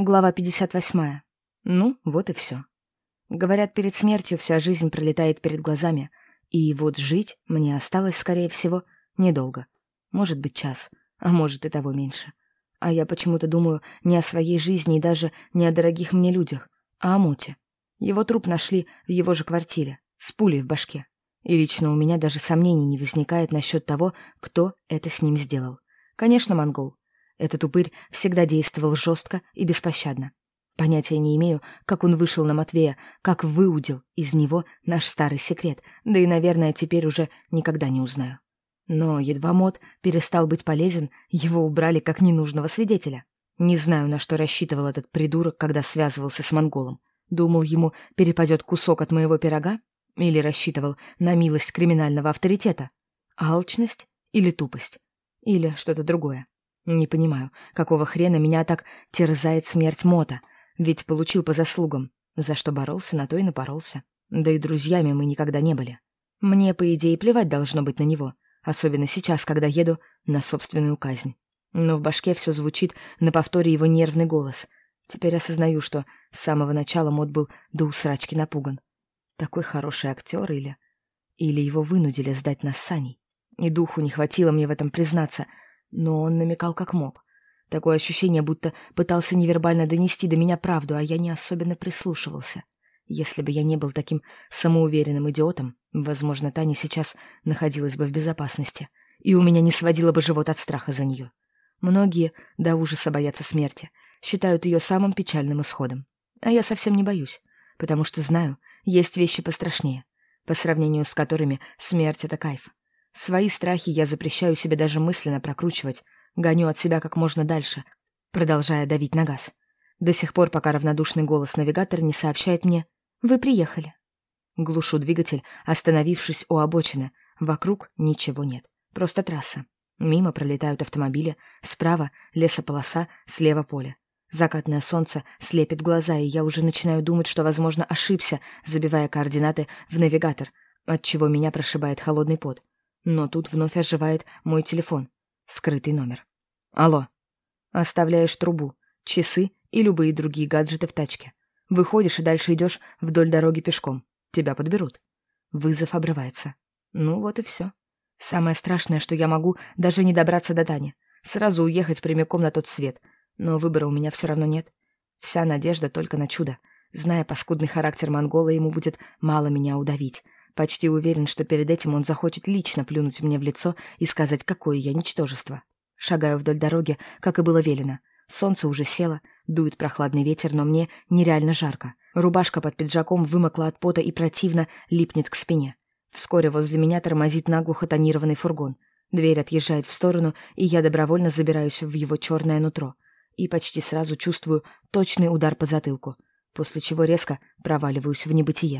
Глава 58. Ну, вот и все. Говорят, перед смертью вся жизнь пролетает перед глазами, и вот жить мне осталось, скорее всего, недолго. Может быть, час, а может и того меньше. А я почему-то думаю не о своей жизни и даже не о дорогих мне людях, а о Моте. Его труп нашли в его же квартире, с пулей в башке. И лично у меня даже сомнений не возникает насчет того, кто это с ним сделал. Конечно, монгол. Этот упырь всегда действовал жестко и беспощадно. Понятия не имею, как он вышел на Матвея, как выудил из него наш старый секрет, да и, наверное, теперь уже никогда не узнаю. Но едва Мот перестал быть полезен, его убрали как ненужного свидетеля. Не знаю, на что рассчитывал этот придурок, когда связывался с монголом. Думал, ему перепадет кусок от моего пирога? Или рассчитывал на милость криминального авторитета? Алчность или тупость? Или что-то другое? Не понимаю, какого хрена меня так терзает смерть Мота, ведь получил по заслугам. За что боролся, на то и напоролся. Да и друзьями мы никогда не были. Мне, по идее, плевать должно быть на него, особенно сейчас, когда еду на собственную казнь. Но в башке все звучит на повторе его нервный голос. Теперь осознаю, что с самого начала Мот был до усрачки напуган. Такой хороший актер или... Или его вынудили сдать нас с Саней. И духу не хватило мне в этом признаться — но он намекал как мог. Такое ощущение, будто пытался невербально донести до меня правду, а я не особенно прислушивался. Если бы я не был таким самоуверенным идиотом, возможно, Таня сейчас находилась бы в безопасности, и у меня не сводило бы живот от страха за нее. Многие до ужаса боятся смерти, считают ее самым печальным исходом. А я совсем не боюсь, потому что знаю, есть вещи пострашнее, по сравнению с которыми смерть — это кайф. Свои страхи я запрещаю себе даже мысленно прокручивать, гоню от себя как можно дальше, продолжая давить на газ. До сих пор, пока равнодушный голос навигатора не сообщает мне «Вы приехали». Глушу двигатель, остановившись у обочины. Вокруг ничего нет. Просто трасса. Мимо пролетают автомобили. Справа — лесополоса, слева — поле. Закатное солнце слепит глаза, и я уже начинаю думать, что, возможно, ошибся, забивая координаты в навигатор, отчего меня прошибает холодный пот. Но тут вновь оживает мой телефон. Скрытый номер. Алло. Оставляешь трубу, часы и любые другие гаджеты в тачке. Выходишь и дальше идешь вдоль дороги пешком. Тебя подберут. Вызов обрывается. Ну вот и все. Самое страшное, что я могу даже не добраться до Тани. Сразу уехать прямиком на тот свет. Но выбора у меня все равно нет. Вся надежда только на чудо. Зная паскудный характер монгола, ему будет мало меня удавить. Почти уверен, что перед этим он захочет лично плюнуть мне в лицо и сказать, какое я ничтожество. Шагаю вдоль дороги, как и было велено. Солнце уже село, дует прохладный ветер, но мне нереально жарко. Рубашка под пиджаком вымокла от пота и противно липнет к спине. Вскоре возле меня тормозит наглухо тонированный фургон. Дверь отъезжает в сторону, и я добровольно забираюсь в его черное нутро. И почти сразу чувствую точный удар по затылку, после чего резко проваливаюсь в небытие.